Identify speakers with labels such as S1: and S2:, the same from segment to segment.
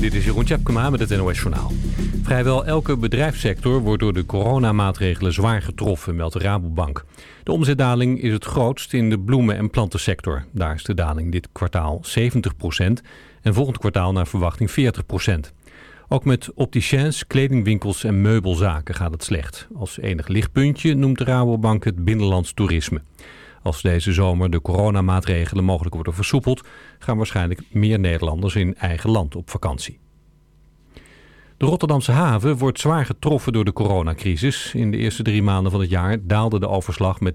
S1: Dit is Jeroen Tjepkema met het NOS Journaal. Vrijwel elke bedrijfssector wordt door de coronamaatregelen zwaar getroffen, meldt de Rabobank. De omzetdaling is het grootst in de bloemen- en plantensector. Daar is de daling dit kwartaal 70% en volgend kwartaal naar verwachting 40% Ook met opticiens, kledingwinkels en meubelzaken gaat het slecht. Als enig lichtpuntje noemt de Rabobank het binnenlands toerisme. Als deze zomer de coronamaatregelen mogelijk worden versoepeld... gaan waarschijnlijk meer Nederlanders in eigen land op vakantie. De Rotterdamse haven wordt zwaar getroffen door de coronacrisis. In de eerste drie maanden van het jaar daalde de overslag met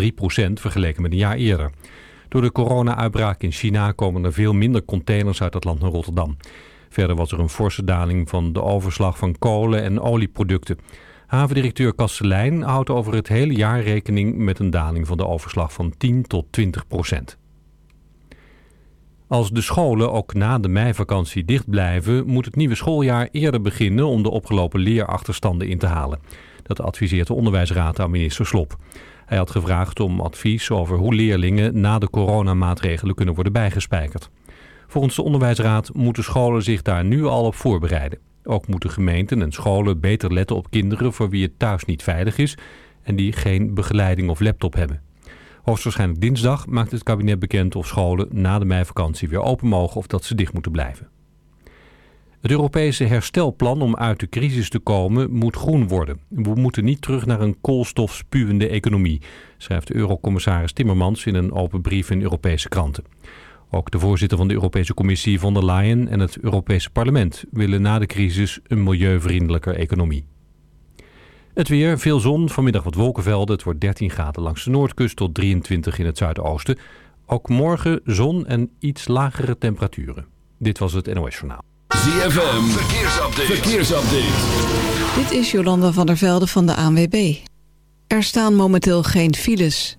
S1: 9,3 procent vergeleken met een jaar eerder. Door de corona-uitbraak in China komen er veel minder containers uit het land naar Rotterdam. Verder was er een forse daling van de overslag van kolen- en olieproducten. Havendirecteur Kastelein houdt over het hele jaar rekening met een daling van de overslag van 10 tot 20 procent. Als de scholen ook na de meivakantie dicht blijven, moet het nieuwe schooljaar eerder beginnen om de opgelopen leerachterstanden in te halen. Dat adviseert de onderwijsraad aan minister Slop. Hij had gevraagd om advies over hoe leerlingen na de coronamaatregelen kunnen worden bijgespijkerd. Volgens de onderwijsraad moeten scholen zich daar nu al op voorbereiden. Ook moeten gemeenten en scholen beter letten op kinderen voor wie het thuis niet veilig is en die geen begeleiding of laptop hebben. Hoogstwaarschijnlijk dinsdag maakt het kabinet bekend of scholen na de meivakantie weer open mogen of dat ze dicht moeten blijven. Het Europese herstelplan om uit de crisis te komen moet groen worden. We moeten niet terug naar een koolstofspuwende economie, schrijft eurocommissaris Timmermans in een open brief in Europese kranten. Ook de voorzitter van de Europese Commissie von der Leyen en het Europese parlement willen na de crisis een milieuvriendelijker economie. Het weer, veel zon, vanmiddag wat wolkenvelden. Het wordt 13 graden langs de noordkust tot 23 in het zuidoosten. Ook morgen zon en iets lagere temperaturen. Dit was het NOS Journaal.
S2: ZFM, verkeersupdate. verkeersupdate.
S3: Dit is Jolanda van der Velde van de ANWB. Er staan momenteel geen files.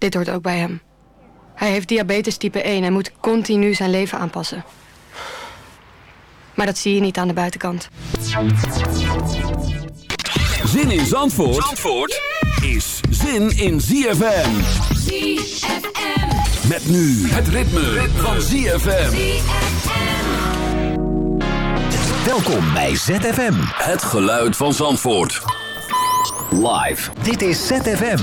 S4: Dit hoort ook bij hem. Hij heeft diabetes type 1 en moet continu zijn leven aanpassen. Maar dat zie je niet aan de buitenkant.
S2: Zin in Zandvoort, Zandvoort is zin in ZFM.
S5: ZFM.
S2: Met nu het ritme, ritme. van ZFM.
S6: Welkom bij ZFM.
S2: Het geluid van Zandvoort. Live.
S6: Dit is ZFM.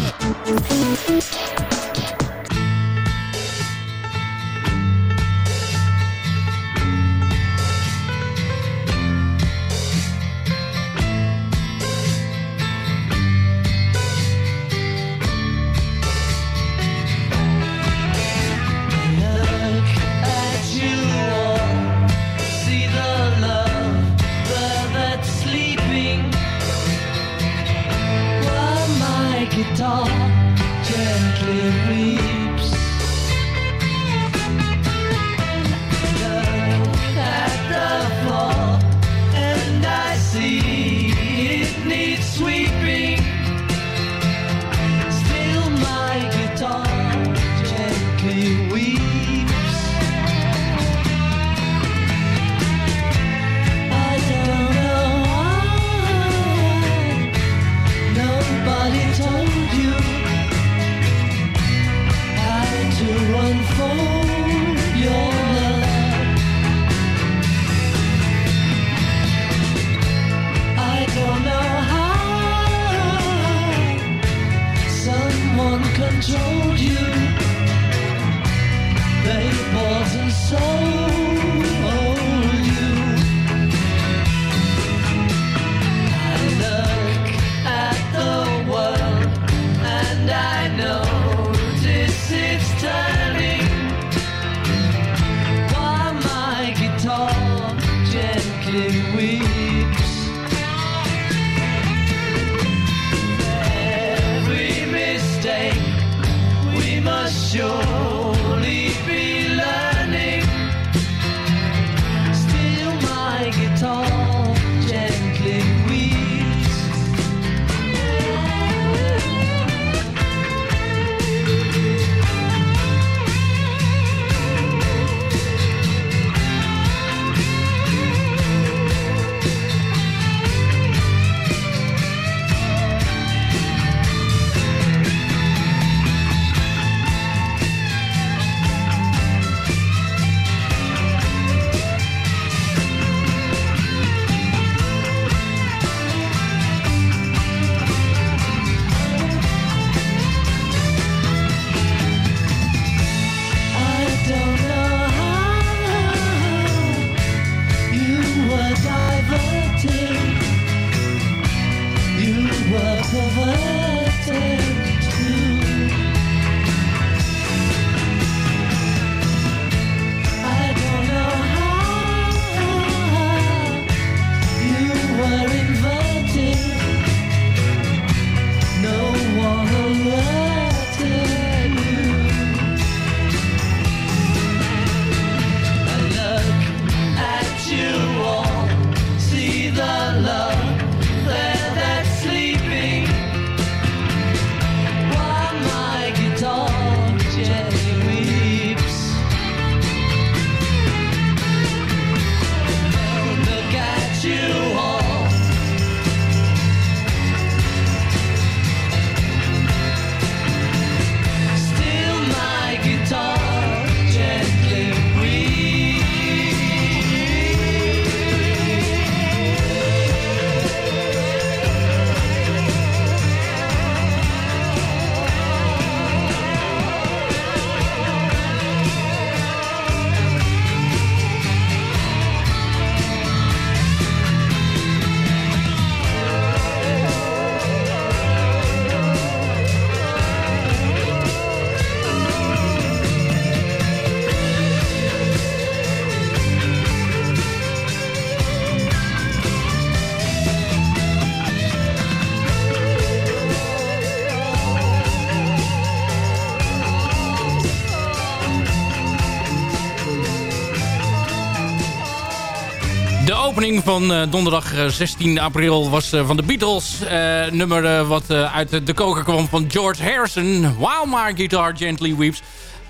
S7: Van eh, donderdag eh, 16 april was eh, van de Beatles. eh, nummer eh, wat eh, uit de koker kwam van George Harrison. While My Guitar Gently Weeps.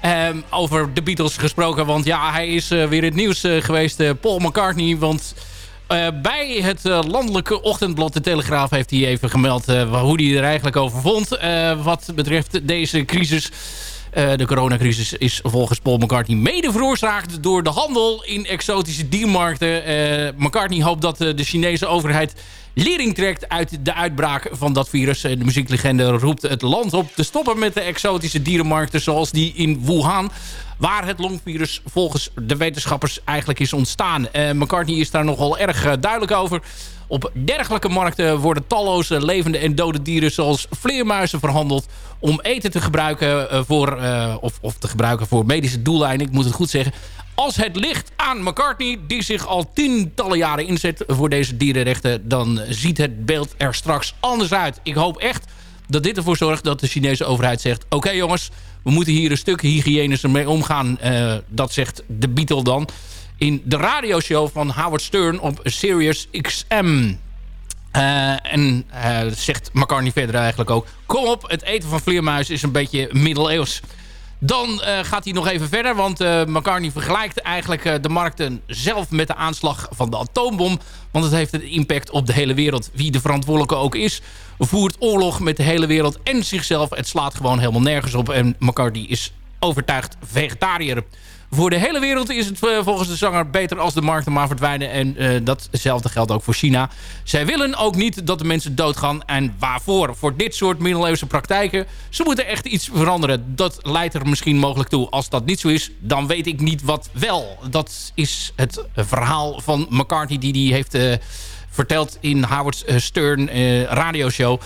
S7: Ehm, over de Beatles gesproken, want ja, hij is eh, weer in het nieuws eh, geweest. eh, Paul McCartney, want... eh, bij het eh, landelijke ochtendblad De Telegraaf heeft hij even gemeld eh, hoe hij er eigenlijk over vond. eh, wat betreft deze crisis. Eh, de coronacrisis is volgens Paul McCartney mede veroorzaakt door de handel in exotische diermarkten. Eh, McCartney hoopt dat eh, de Chinese overheid lering trekt uit de uitbraak van dat virus. De muzieklegende roept het land op te stoppen met de exotische dierenmarkten zoals die in Wuhan. Waar het longvirus volgens de wetenschappers eigenlijk is ontstaan. McCartney is daar nogal erg duidelijk over. Op dergelijke markten worden talloze levende en dode dieren zoals vleermuizen verhandeld om eten te gebruiken eh, voor, eh, of, of te gebruiken voor medische doeleinden. Ik moet het goed zeggen. Als het ligt aan McCartney, die zich al tientallen jaren inzet voor deze dierenrechten, dan ziet het beeld er straks anders uit. Ik hoop echt dat dit ervoor zorgt dat de Chinese overheid zegt... oké jongens, we moeten hier een stuk hygiënischer mee omgaan. Uh, dat zegt de Beatle dan. In de radioshow van Howard Stern op Sirius XM. Uh, en uh, zegt McCartney verder eigenlijk ook... kom op, het eten van vleermuizen is een beetje middeleeuws. Dan uh, gaat hij nog even verder, want McCartney vergelijkt eigenlijk de markten zelf met de aanslag van de atoombom. Want het heeft een impact op de hele wereld, wie de verantwoordelijke ook is. Voert oorlog met de hele wereld en zichzelf. Het slaat gewoon helemaal nergens op en McCartney is overtuigd vegetariër. Voor de hele wereld is het volgens de zanger beter als de markten maar verdwijnen. En uh, datzelfde geldt ook voor China. Zij willen ook niet dat de mensen doodgaan. En waarvoor? Voor dit soort middeleeuwse praktijken. Ze moeten echt iets veranderen. Dat leidt er misschien mogelijk toe. Als dat niet zo is, dan weet ik niet wat wel. Dat is het verhaal van McCarthy die hij heeft uh, verteld in Howard Stern uh, radioshow.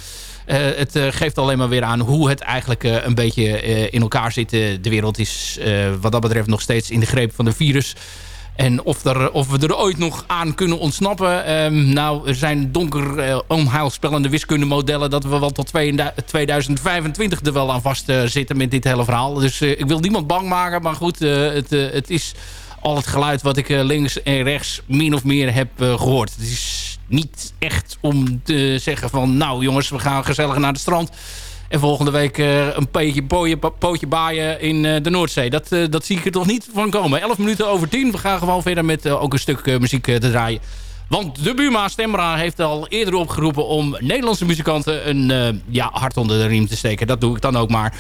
S7: Uh, het uh, geeft alleen maar weer aan hoe het eigenlijk uh, een beetje in elkaar zit. de wereld is wat dat betreft nog steeds in de greep van de virus. En of, er, of we er ooit nog aan kunnen ontsnappen. Um, nou, er zijn donker onheilspellende wiskundemodellen... dat we wel tot 2025 er wel aan vast zitten met dit hele verhaal. Dus ik wil niemand bang maken. Maar goed, het, het is al het geluid wat ik links en rechts min of meer heb gehoord. Het is niet echt om te zeggen van... nou jongens, we gaan gezellig naar het strand... En volgende week uh, een pootje, pootje, pootje baaien in uh, de Noordzee. Dat, uh, dat zie ik er toch niet van komen. 11 minuten over 10. We gaan gewoon verder met ook een stuk muziek te draaien. Want de Buma Stemra heeft al eerder opgeroepen... om Nederlandse muzikanten een ja, hart onder de riem te steken. Dat doe ik dan ook maar.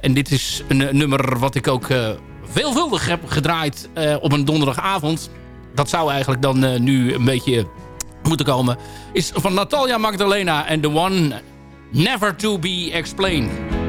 S7: en dit is een nummer wat ik ook veelvuldig heb gedraaid op een donderdagavond. Dat zou eigenlijk dan nu een beetje moeten komen... is van Natalia Magdalena en The One Never To Be Explained.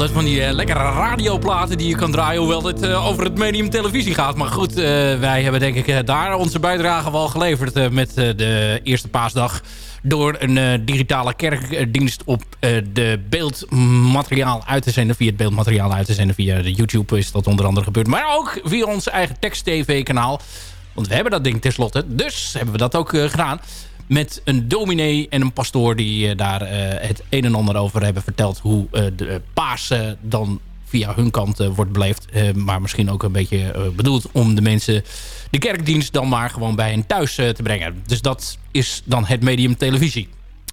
S7: Altijd van die uh, lekkere radioplaten die je kan draaien... hoewel het uh, over het medium televisie gaat. Maar goed, uh, wij hebben denk ik daar onze bijdrage wel geleverd... met de eerste paasdag door een digitale kerkdienst op de beeldmateriaal uit te zenden. Via het beeldmateriaal uit te zenden. Via de YouTube is dat onder andere gebeurd. Maar ook via ons eigen tekst-tv-kanaal. Want we hebben dat ding tenslotte. Dus hebben we dat ook gedaan met een dominee en een pastoor... die uh, daar uh, het een en ander over hebben verteld... hoe uh, de Pasen dan via hun kant wordt beleefd. maar misschien ook een beetje bedoeld om de mensen... de kerkdienst dan maar gewoon bij hen thuis te brengen. Dus dat is dan het medium televisie.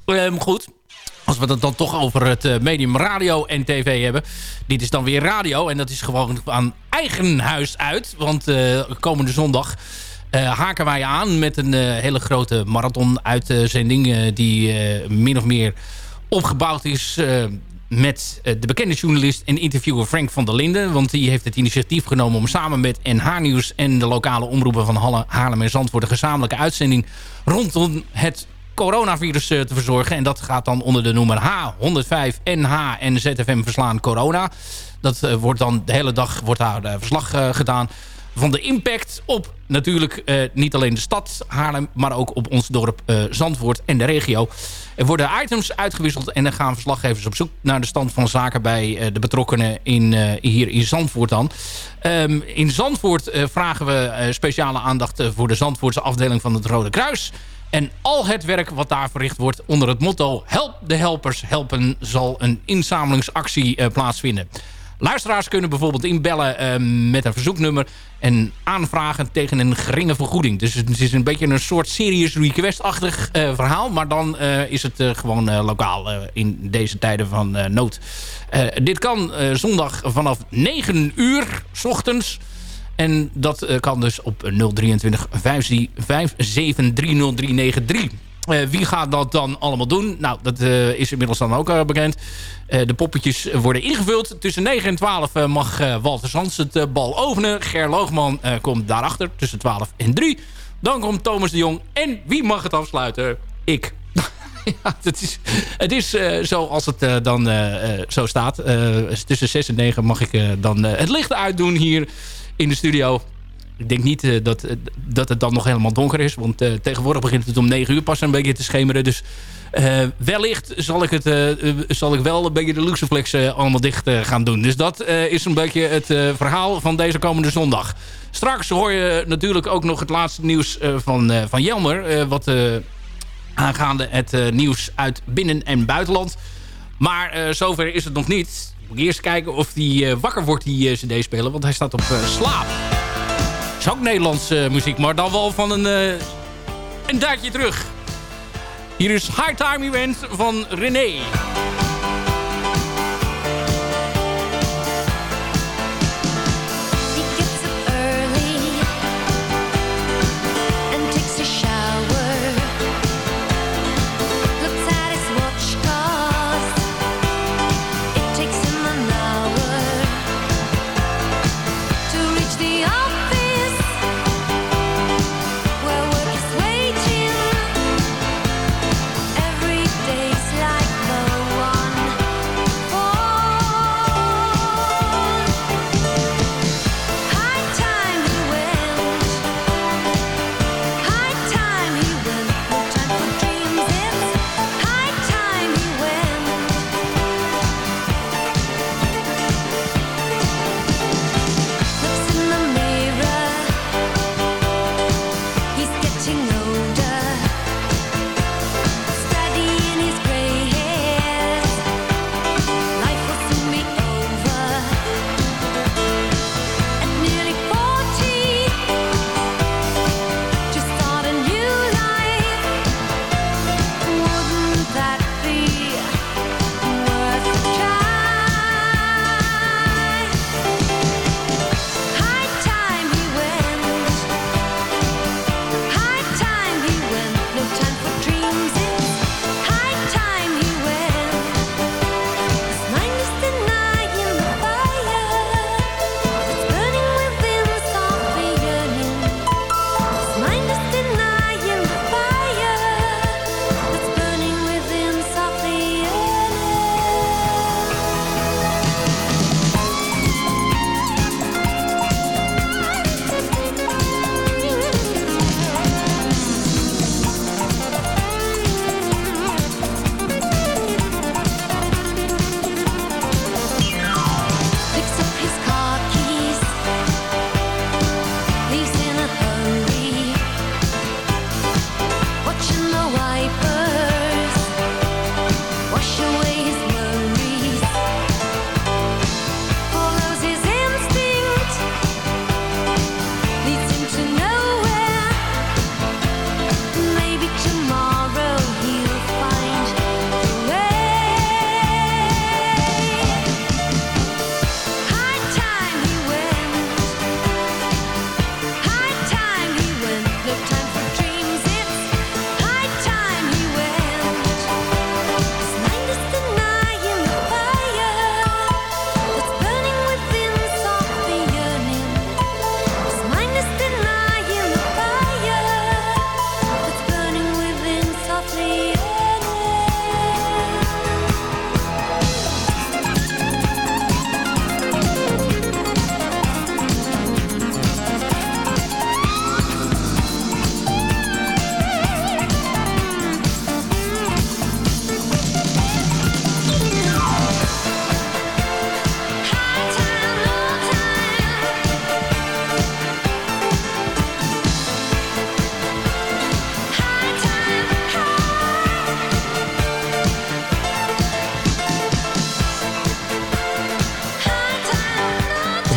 S7: Ehm, goed, als we het dan toch over het medium radio en tv hebben. Dit is dan weer radio en dat is gewoon aan eigen huis uit. Want komende zondag haken wij aan met een uh, hele grote marathon-uitzending... Uh, die min of meer opgebouwd is met de bekende journalist en interviewer Frank van der Linden. Want die heeft het initiatief genomen om samen met NH Nieuws... en de lokale omroepen van Halle, Haarlem en Zandvoort... een gezamenlijke uitzending rondom het coronavirus te verzorgen. En dat gaat dan onder de noemer H105 NH en ZFM Verslaan Corona. Dat wordt dan de hele dag wordt daar verslag gedaan van de impact op natuurlijk uh, niet alleen de stad Haarlem... maar ook op ons dorp uh, Zandvoort en de regio. Er worden items uitgewisseld en dan gaan verslaggevers op zoek... naar de stand van zaken bij uh, de betrokkenen in, hier in Zandvoort dan. Um, in Zandvoort vragen we speciale aandacht... voor de Zandvoortse afdeling van het Rode Kruis... En al het werk wat daar verricht wordt onder het motto... Help de helpers helpen zal een inzamelingsactie plaatsvinden. Luisteraars kunnen bijvoorbeeld inbellen uh, met een verzoeknummer... en aanvragen tegen een geringe vergoeding. Dus het is een beetje een soort serious request-achtig uh, verhaal... maar dan uh, is het gewoon lokaal in deze tijden van nood. dit kan zondag vanaf 9 uur s ochtends... En dat kan dus op 023 57 30393. Uh, wie gaat dat dan allemaal doen? Nou, dat uh, is inmiddels dan ook uh, bekend. de poppetjes worden ingevuld. Tussen 9 en 12 mag Walter Sands het bal openen. Ger Loogman komt daarachter tussen 12 en 3. Dan komt Thomas de Jong. En wie mag het afsluiten? Ik. ja, het is, het is zoals het dan zo staat. tussen 6 en 9 mag ik dan het licht uitdoen hier in de studio. Ik denk niet uh, dat, uh, dat het dan nog helemaal donker is. Want uh, tegenwoordig begint het om 9 uur pas een beetje te schemeren. Dus wellicht zal ik, het, zal ik wel een beetje de luxeflex allemaal dicht gaan doen. Dus dat is een beetje het verhaal van deze komende zondag. Straks hoor je natuurlijk ook nog het laatste nieuws van, van Jelmer. wat aangaande het nieuws uit binnen- en buitenland. Maar zover is het nog niet. Moet eerst kijken of hij wakker wordt, die cd spelen. Want hij staat op slaap is ook Nederlandse muziek, maar dan wel van een, uh, een duikje terug. Hier is High Time Event van René.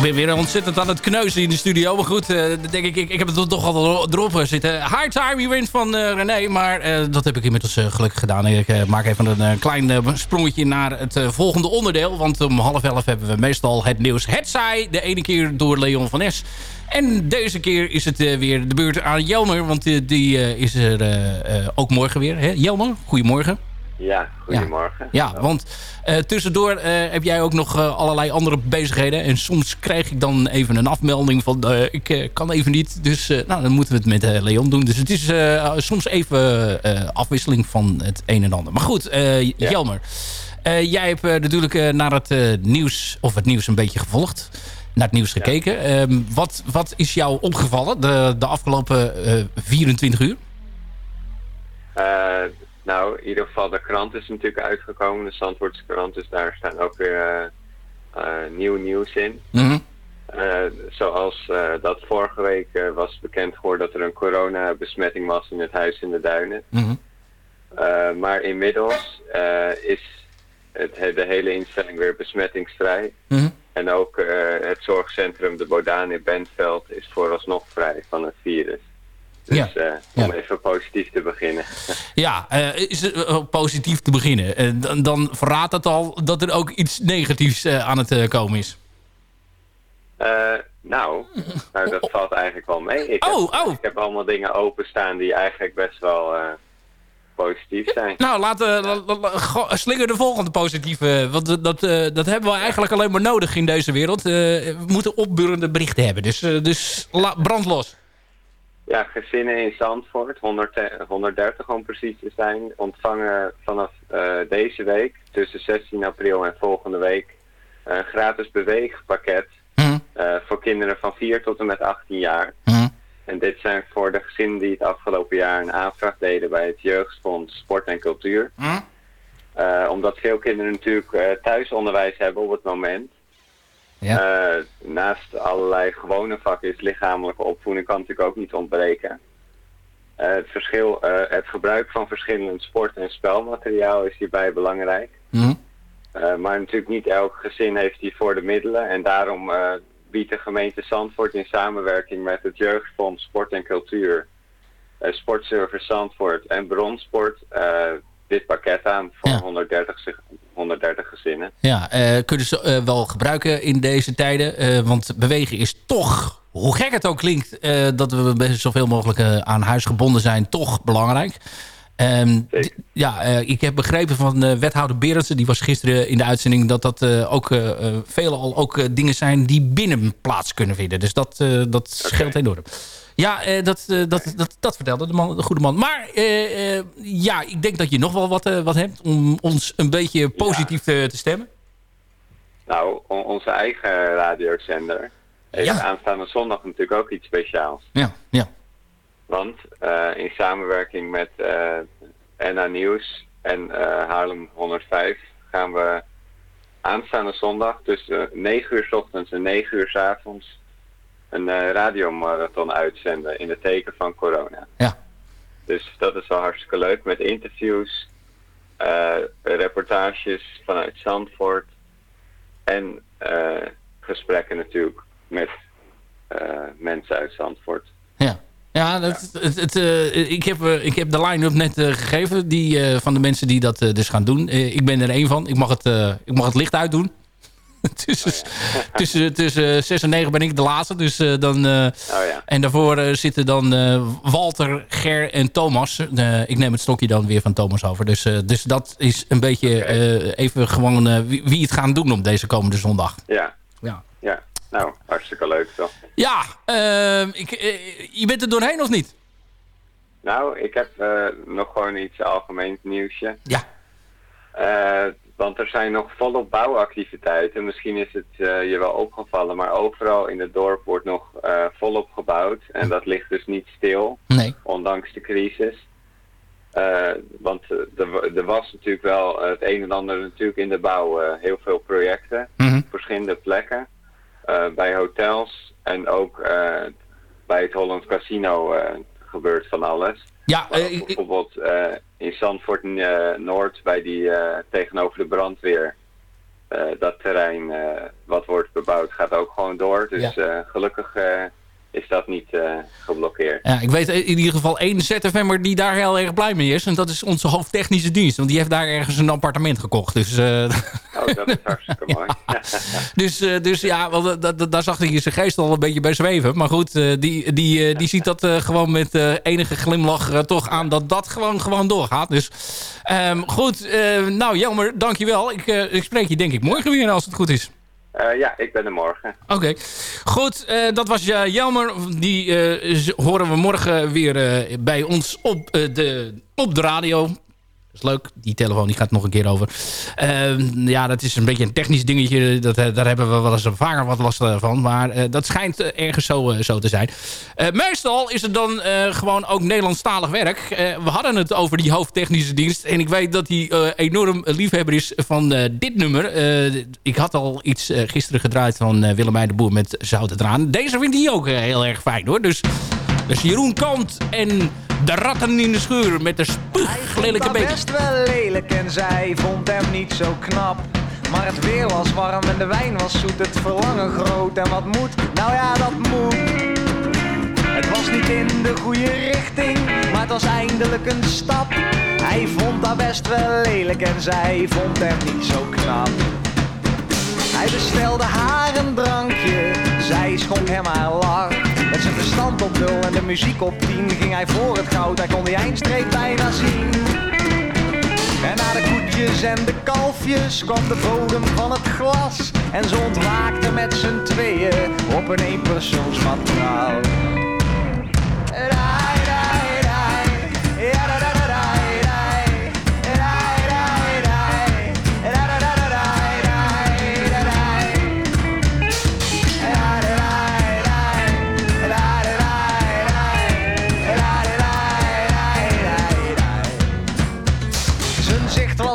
S7: Ben weer ontzettend aan het kneuzen in de studio. Maar goed, uh, denk ik, ik, ik heb het toch al erop zitten. High Time Event van uh, René. Maar uh, dat heb ik inmiddels gelukkig gedaan. Ik maak even een klein sprongetje naar het volgende onderdeel. Want om half elf hebben we meestal het nieuws. Het zij de ene keer door Leon van Es. En deze keer is het weer de beurt aan Jelmer. Want die is er ook morgen weer. Hè? Jelmer, goedemorgen.
S8: Ja, goedemorgen.
S7: Ja, ja want uh, tussendoor uh, heb jij ook nog uh, allerlei andere bezigheden. En soms krijg ik dan even een afmelding van ik kan even niet. Dus nou, dan moeten we het met Leon doen. Dus het is soms even afwisseling van het een en ander. Maar goed, ja. Jelmer. jij hebt natuurlijk naar het nieuws, of het nieuws een beetje gevolgd. Naar het nieuws gekeken. Ehm, wat, wat is jou opgevallen de, de afgelopen 24 uur?
S8: Nou, in ieder geval de krant is natuurlijk uitgekomen, de Zandvoortse krant. Dus daar staan ook weer uh, nieuw nieuws in.
S7: Mhm.
S8: uh, zoals dat vorige week was bekend geworden dat er een coronabesmetting was in het huis in de Duinen.
S7: Mhm.
S8: maar inmiddels is het, de hele instelling weer besmettingsvrij.
S7: Mhm.
S8: En ook het zorgcentrum De Bodaan in Bentveld is vooralsnog vrij van het virus. Dus
S7: ja.
S8: Uh, om even positief te beginnen.
S7: Ja, uh, is uh, positief te beginnen? Dan, dan, verraadt het al dat er ook iets negatiefs aan het komen is.
S8: nou, nou, dat valt eigenlijk wel mee. Ik,
S7: oh,
S8: heb,
S7: oh.
S8: ik heb allemaal dingen openstaan die eigenlijk best wel positief zijn.
S7: Nou, laten la, slinger de volgende positieve. Want dat, dat hebben we eigenlijk alleen maar nodig in deze wereld. we moeten opburende berichten hebben. Dus, dus brand los.
S8: Ja, gezinnen in Zandvoort, 100, 130 om precies te zijn, ontvangen vanaf uh, deze week, tussen 16 april en volgende week, een gratis beweegpakket
S7: mm.
S8: uh, voor kinderen van 4 tot en met 18 jaar.
S7: Mm.
S8: En dit zijn voor de gezinnen die het afgelopen jaar een aanvraag deden bij het Jeugdfonds Sport en Cultuur.
S7: Mm.
S8: Uh, omdat veel kinderen natuurlijk thuisonderwijs hebben op het moment.
S7: Ja.
S8: Uh, naast allerlei gewone vakken is lichamelijke opvoeding kan natuurlijk ook niet ontbreken. Uh, het, verschil, uh, het gebruik van verschillend sport- en spelmateriaal is hierbij belangrijk.
S7: Mm.
S8: maar natuurlijk niet elk gezin heeft hiervoor de middelen. En daarom biedt de gemeente Zandvoort in samenwerking met het Jeugdfonds Sport en Cultuur, Sportservice Zandvoort en Bronsport dit pakket aan
S7: Ja.
S8: 130, zich- 130 gezinnen.
S7: Ja, eh, kunnen ze eh, wel gebruiken in deze tijden. eh, want bewegen is toch, hoe gek het ook klinkt... dat we best zoveel mogelijk aan huis gebonden zijn, toch belangrijk. Ehm, ja, ik heb begrepen van wethouder Berendsen... die was gisteren in de uitzending... dat dat ook veelal ook dingen zijn die binnen plaats kunnen vinden. Dus dat, dat scheelt enorm. Ja, eh, dat, eh, dat, dat, dat vertelde de, man, de goede man. Maar eh, ja, ik denk dat je nog wel wat, wat hebt... om ons een beetje positief te, te stemmen.
S8: Nou, on- onze eigen radiozender heeft
S7: Ja.
S8: aanstaande zondag natuurlijk ook iets speciaals.
S7: Ja, ja.
S8: Want in samenwerking met eh NA Nieuws en eh, Haarlem 105 gaan we aanstaande zondag tussen 9 uur 's ochtends en 9 uur 's avonds een eh, radiomarathon uitzenden in het teken van corona.
S7: Ja.
S8: Dus dat is wel hartstikke leuk met interviews, eh, reportages vanuit Zandvoort en eh, gesprekken natuurlijk met mensen uit Zandvoort.
S7: Ja, ja, dat, Het, het, ik, heb, ik heb de line-up net gegeven die, van de mensen die dat dus gaan doen. Ik ben er één van. Ik mag het, ik mag het licht uitdoen. tussen, tussen, tussen 6 en 9 ben ik de laatste. Dus, eh, dan, eh,
S8: Oh ja.
S7: En daarvoor eh, zitten dan eh, Walter, Ger en Thomas. Eh, ik neem het stokje dan weer van Thomas over. Dus, eh, dus dat is een beetje eh, even gewoon eh, wie, wie het gaan doen op deze komende zondag.
S8: Ja.
S7: Ja.
S8: Ja, nou, hartstikke leuk toch.
S7: Ja, eh, ik, eh, je bent er doorheen of niet?
S8: Nou, ik heb eh, nog gewoon iets algemeens nieuwsje.
S7: Ja.
S8: Want er zijn nog volop bouwactiviteiten. Misschien is het eh, je wel opgevallen, maar overal in het dorp wordt nog eh, volop gebouwd. En dat ligt dus niet stil,
S7: Nee.
S8: ondanks de crisis. Eh, want er, was natuurlijk wel het een en ander natuurlijk in de bouw. heel veel projecten,
S7: Mhm.
S8: verschillende plekken. bij hotels en ook bij het Holland Casino gebeurt van alles.
S7: Ja,
S8: bijvoorbeeld in Zandvoort eh, Noord bij die eh, tegenover de brandweer. eh, dat terrein wat wordt bebouwd gaat ook gewoon door. Dus gelukkig is dat niet eh, geblokkeerd.
S7: Ja, ik weet in ieder geval één ZFM'er die daar heel erg blij mee is. En dat is onze hoofdtechnische dienst. Want die heeft daar ergens een appartement gekocht. Dus, eh,
S8: Oh, dat is hartstikke mooi.
S7: dus, eh, dus ja, da- daar zag hij zijn geest al een beetje bij zweven. Maar goed, die, die, die ziet dat gewoon met enige glimlach toch aan dat dat gewoon, gewoon doorgaat. Dus ehm, goed, nou Jelmer, dankjewel. Ik, ik spreek je denk ik morgen weer als het goed is.
S8: Eh, ja, ik ben er morgen.
S7: Oké, goed. eh, dat was uh, Jelmer. Die horen we morgen weer bij ons op, de, op de radio. Leuk. Die telefoon die gaat nog een keer over. Eh, ja, dat is een beetje een technisch dingetje. Dat, eh, daar hebben we wel eens vaker wat last eh, van. Maar eh, dat schijnt ergens zo, zo te zijn. Meestal is het dan gewoon ook Nederlandstalig werk. We hadden het over die hoofdtechnische dienst. En ik weet dat hij enorm liefhebber is van dit nummer. Ik had al iets gisteren gedraaid van Willemijn de Boer met Zoute Traan. Deze vindt hij ook heel erg fijn hoor. Dus, dus Jeroen Kant en de ratten in de schuur met de spuuglelijke
S9: Dat
S7: beetje.
S9: best wel lelijk en zij vond hem niet zo knap. Maar het weer was warm en de wijn was zoet, het verlangen groot. En wat moet? Nou ja, dat moet. Het was niet in de goede richting, maar het was eindelijk een stap. Hij vond dat best wel lelijk en zij vond hem niet zo knap. Hij bestelde haar een drankje, zij schonk hem haar lach. Met zijn verstand op nul en de muziek op tien ging hij voor het goud, hij kon die eindstreep bijna zien. En na de koetjes en de kalfjes kwam de bodem van het glas. En ze ontwaakten met z'n tweeën op een eenpersoonsmatrouw.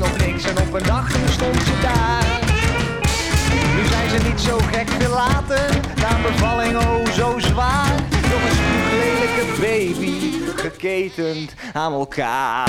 S9: Nog niks. En op een dag toen stond ze daar. Nu zijn ze niet zo gek veel later, na bevalling oh zo zwaar. Nog een spuuglelijke baby, geketend aan elkaar.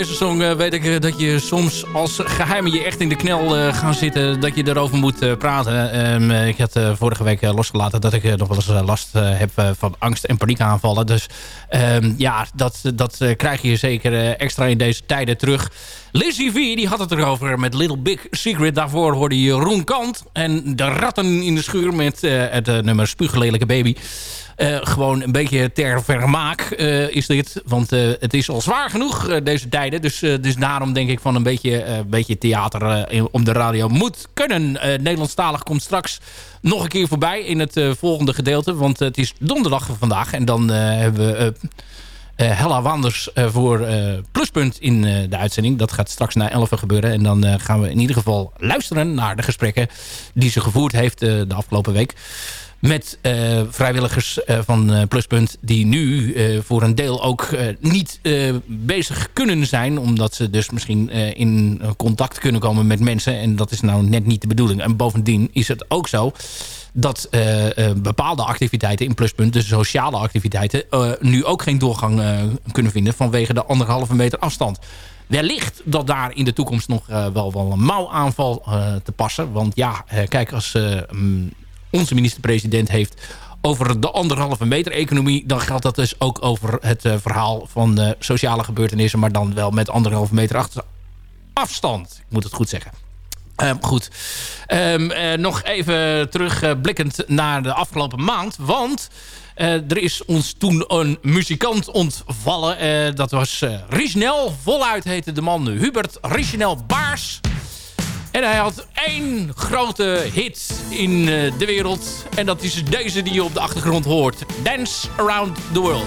S7: Deze song eh, weet ik eh, dat je soms als geheimen je echt in de knel eh, gaan zitten. Dat je erover moet praten. Ehm, eh, ik had vorige week losgelaten dat ik nog wel eens last heb van angst- en paniekaanvallen. Dus ehm, ja, dat, dat krijg je zeker extra in deze tijden terug. Lizzie V die had het erover met Little Big Secret. Daarvoor hoorde je Roen Kant. En de ratten in de schuur met het nummer Spuuglelijke Baby. Eh, gewoon een beetje ter vermaak eh, is dit. Want eh, het is al zwaar genoeg deze tijden. Dus, dus daarom denk ik van een beetje, beetje theater om de radio moet kunnen. Nederlandstalig komt straks nog een keer voorbij in het volgende gedeelte. Want het is donderdag vandaag. En dan hebben we... Hella Wanders voor Pluspunt in de uitzending. Dat gaat straks na 11 gebeuren. En dan gaan we in ieder geval luisteren naar de gesprekken die ze gevoerd heeft de afgelopen week. Met eh, vrijwilligers eh, van eh, Pluspunt die nu voor een deel ook niet bezig kunnen zijn. Omdat ze dus misschien in contact kunnen komen met mensen. En dat is nou net niet de bedoeling. En bovendien is het ook zo dat bepaalde activiteiten in Pluspunt, de sociale activiteiten, nu ook geen doorgang kunnen vinden vanwege de anderhalve meter afstand. Wellicht dat daar in de toekomst nog wel, wel een mouwaanval te passen. Want ja, kijk, als mm, onze minister-president heeft over de anderhalve meter economie... dan geldt dat dus ook over het eh, verhaal van de sociale gebeurtenissen... maar dan wel met anderhalve meter afstand. Ik moet het goed zeggen. Ehm, goed. Ehm, eh, nog even terugblikkend naar de afgelopen maand. Want eh, er is ons toen een muzikant ontvallen. Eh, dat was eh Richnel. Voluit heette de man Hubert Richnel Baars. En hij had één grote hit in eh, de wereld. En dat is deze die je op de achtergrond hoort. Dance Around the World.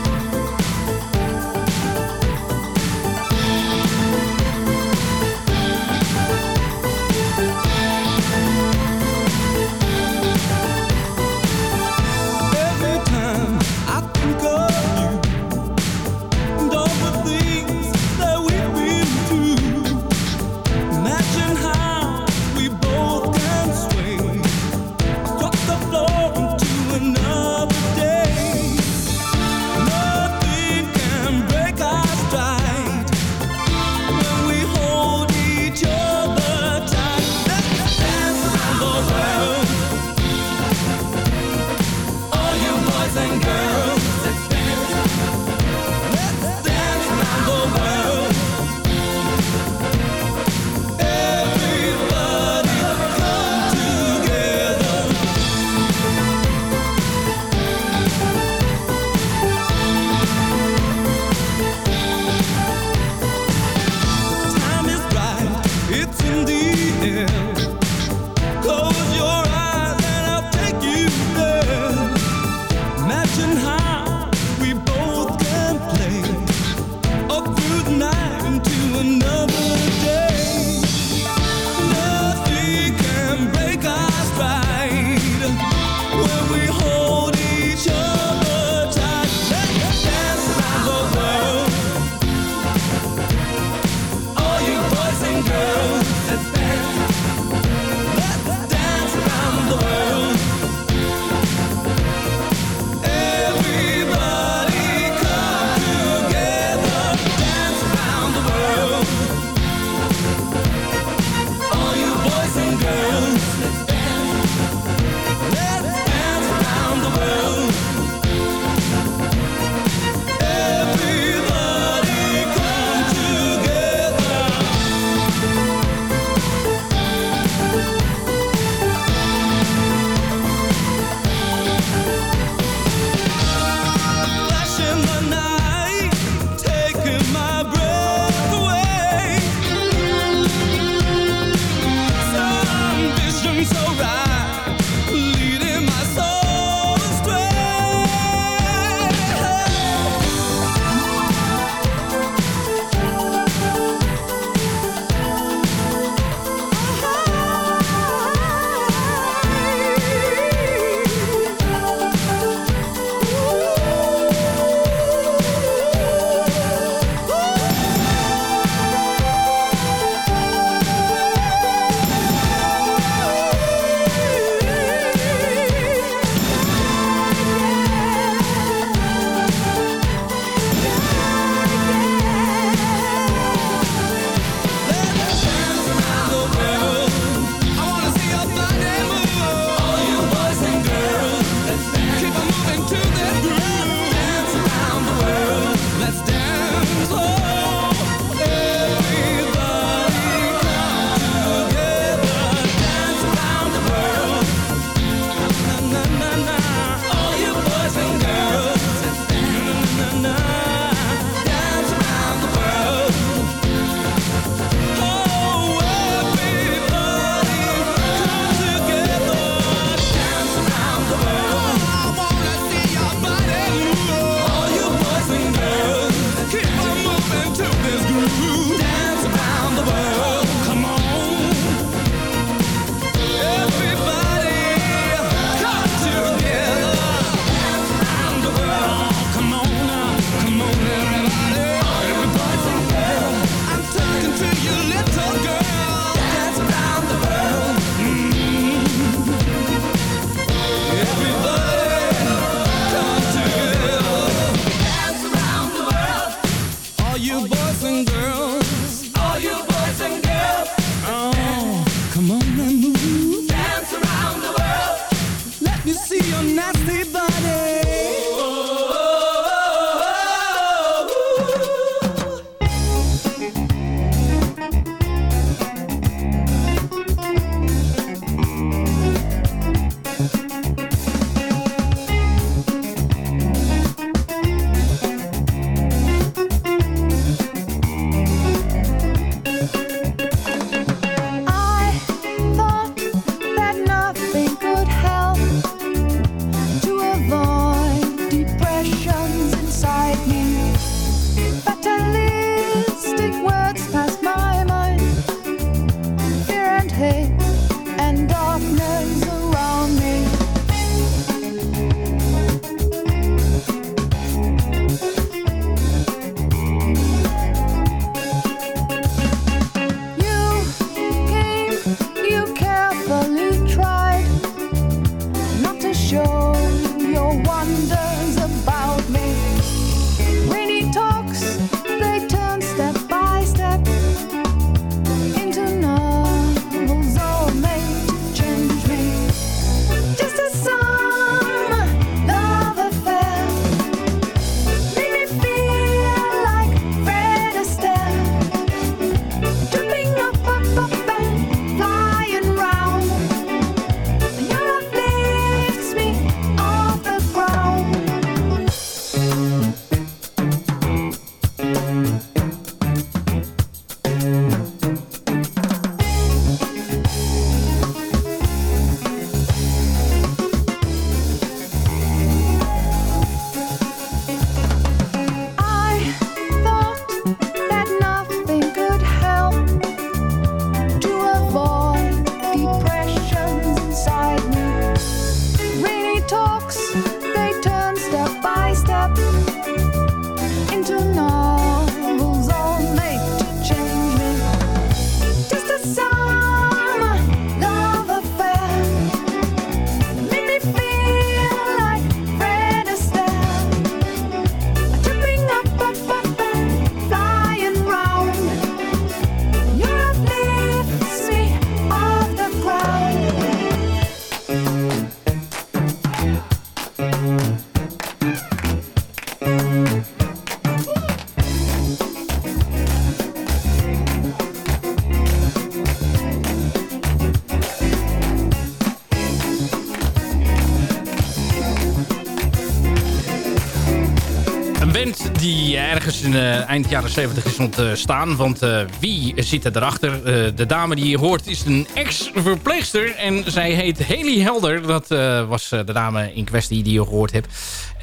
S7: Eind jaren 70 is ontstaan. Want eh, wie zit er erachter? Eh, de dame die je hoort is een ex-verpleegster. En zij heet Haley Helder. Dat eh, was de dame in kwestie die je gehoord hebt.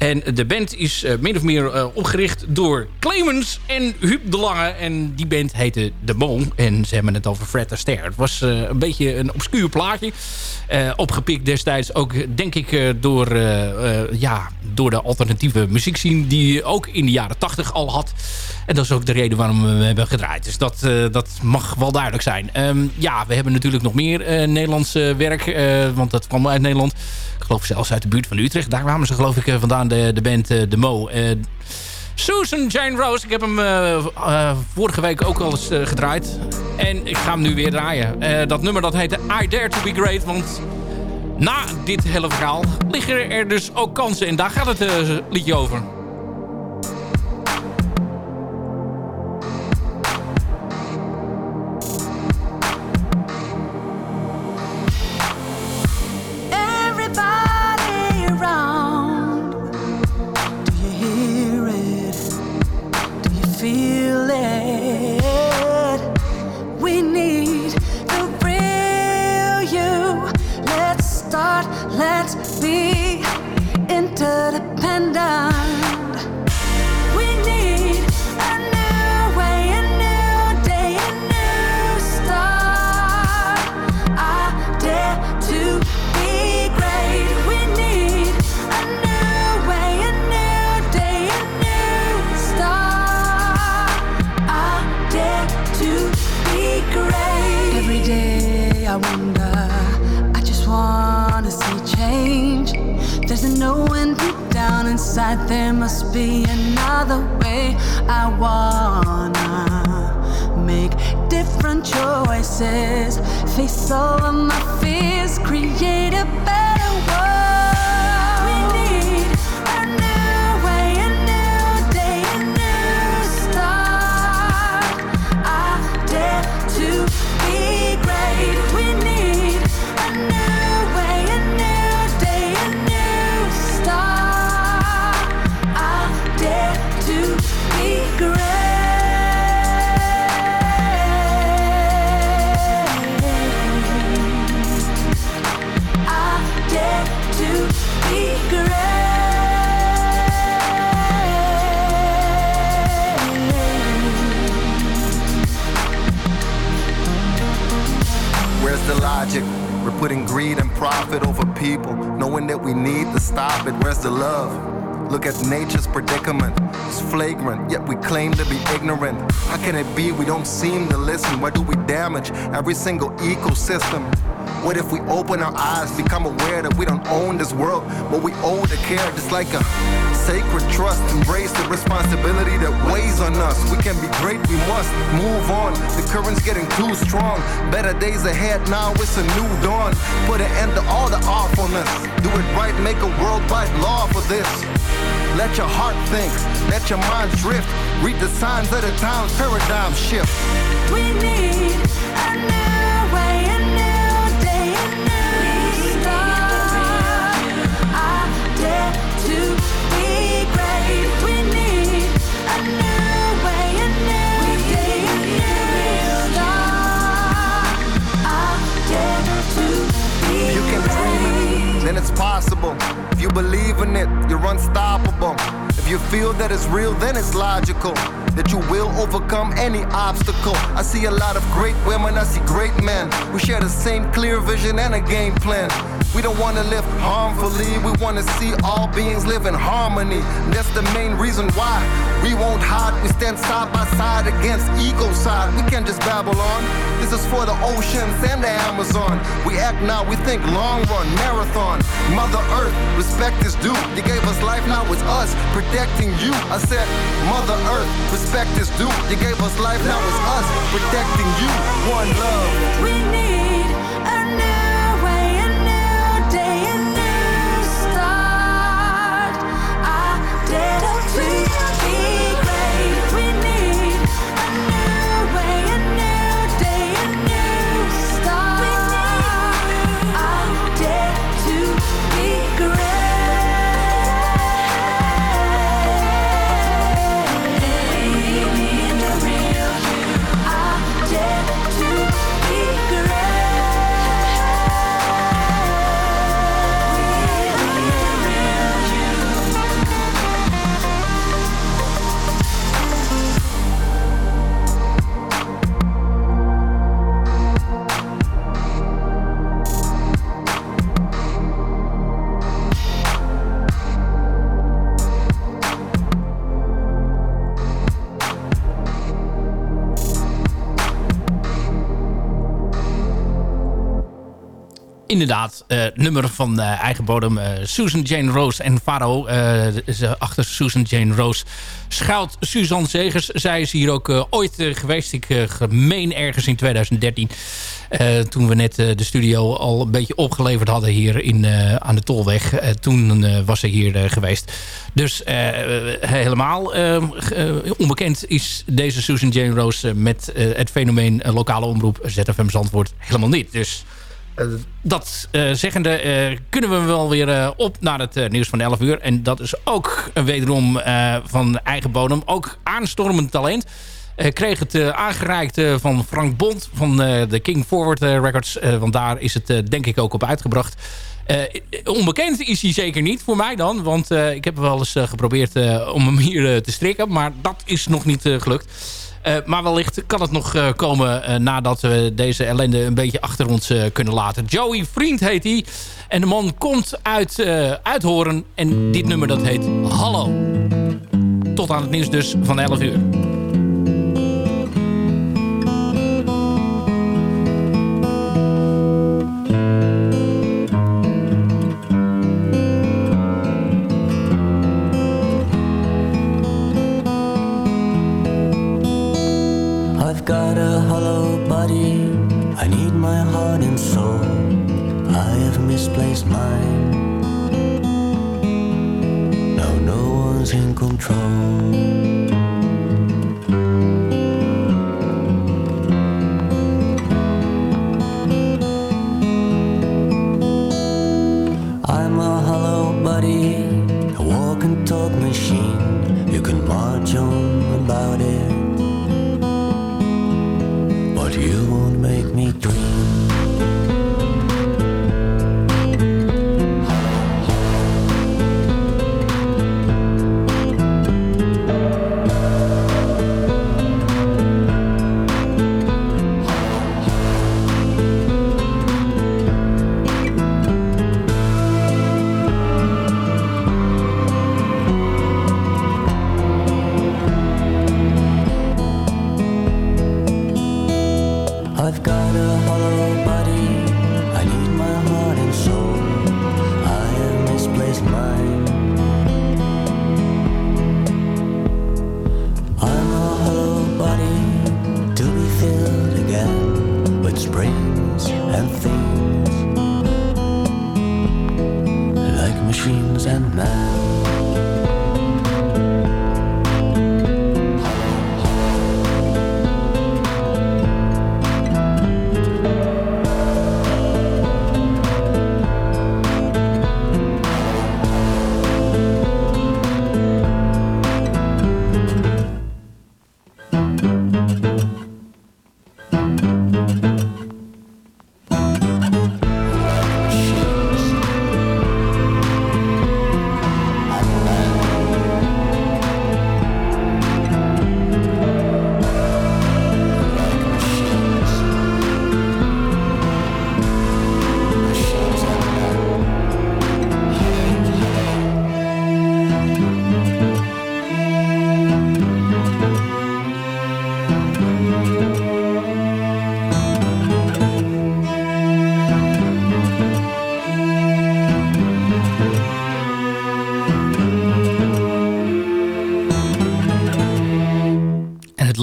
S7: En de band is eh, min of meer eh, opgericht door Clemens en Huub de Lange. En die band heette De Boom. En ze hebben het over Fred Astaire. Het was eh, een beetje een obscuur plaatje. Opgepikt destijds ook, denk ik, door, ja, door de alternatieve muziekscene... die ook in de jaren 80 al had. En dat is ook de reden waarom we hebben gedraaid. Dus dat, dat mag wel duidelijk zijn. Ehm, ja, we hebben natuurlijk nog meer Nederlands werk. want dat kwam uit Nederland. Ik geloof zelfs uit de buurt van Utrecht. Daar kwamen ze geloof ik vandaan, de, de band eh, De Mo. Eh, Susan Jane Rose. Ik heb hem eh, vorige week ook al eens gedraaid. En ik ga hem nu weer draaien. Dat nummer dat heette I Dare To Be Great. Want na dit hele verhaal liggen er dus ook kansen. En daar gaat het liedje over.
S10: Putting greed and profit over people, knowing that we need to stop it. Where's the love? Look at nature's predicament. It's flagrant, yet we claim to be ignorant. How can it be we don't seem to listen? Why do we damage every single ecosystem? What if we open our eyes, become aware that we don't own this world, but we owe the care just like a sacred trust. Embrace the responsibility that weighs on us. We can be great, we must move on. The current's getting too strong. Better days ahead now, it's a new dawn. Put an end to all the awfulness. Do it right, make a worldwide law for this. Let your heart think, let your mind drift. Read the signs of the times, paradigm shift.
S11: We need
S10: then it's possible. If you believe in it, you're unstoppable. If you feel that it's real, then it's logical that you will overcome any obstacle. I see a lot of great women, I see great men. We share the same clear vision and a game plan. We don't want to live harmfully, we want to see all beings live in harmony. That's the main reason why we won't hide. We stand side by side against ecocide. We can't just babble on. This is for the oceans and the Amazon. We act now, we think long run, marathon. Mother Earth, respect is due. You gave us life, now it's us protecting you. I said, Mother Earth, respect is due. You gave us life, now it's us protecting you. One love.
S11: We need
S7: inderdaad, eh, nummer van eh, eigen bodem. eh, Susan Jane Rose en Faro. achter Susan Jane Rose schuilt Suzanne Zegers. Zij is hier ook ooit geweest. Ik gemeen ergens in 2013. eh, toen we net de studio al een beetje opgeleverd hadden hier in, aan de Tolweg. Toen was ze hier geweest. Dus helemaal eh, g- eh, onbekend is deze Susan Jane Rose... met het fenomeen lokale omroep ZFM Zandvoort helemaal niet. Dus dat eh, zeggende eh, kunnen we wel weer eh, op naar het nieuws van 11 uur. En dat is ook eh, wederom van eigen bodem. Ook aanstormend talent. Kreeg het aangereikt van Frank Bond van de King Forward Records. Want daar is het denk ik ook op uitgebracht. Onbekend is hij zeker niet voor mij dan. Want ik heb wel eens geprobeerd om hem hier te strikken. Maar dat is nog niet gelukt. Eh, maar wellicht kan het nog eh, komen eh, nadat we deze ellende een beetje achter ons kunnen laten. Joey Vriend heet hij. En de man komt uit, eh uit Horen. En dit nummer dat heet Hallo. Tot aan het nieuws dus van 11 uur.
S12: Misplaced mine. Now no one's in control.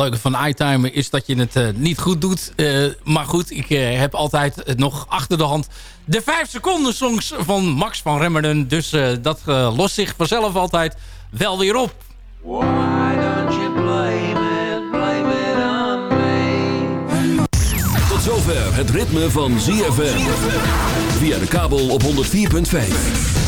S7: Leuke van iTimer is dat je het eh, niet goed doet. Eh, maar goed, ik eh, heb altijd nog achter de hand de 5 seconden songs van Max van Remmerden. Dus eh, dat lost zich vanzelf altijd wel weer op.
S2: Tot zover het ritme van ZFM. Via de kabel op 104.5.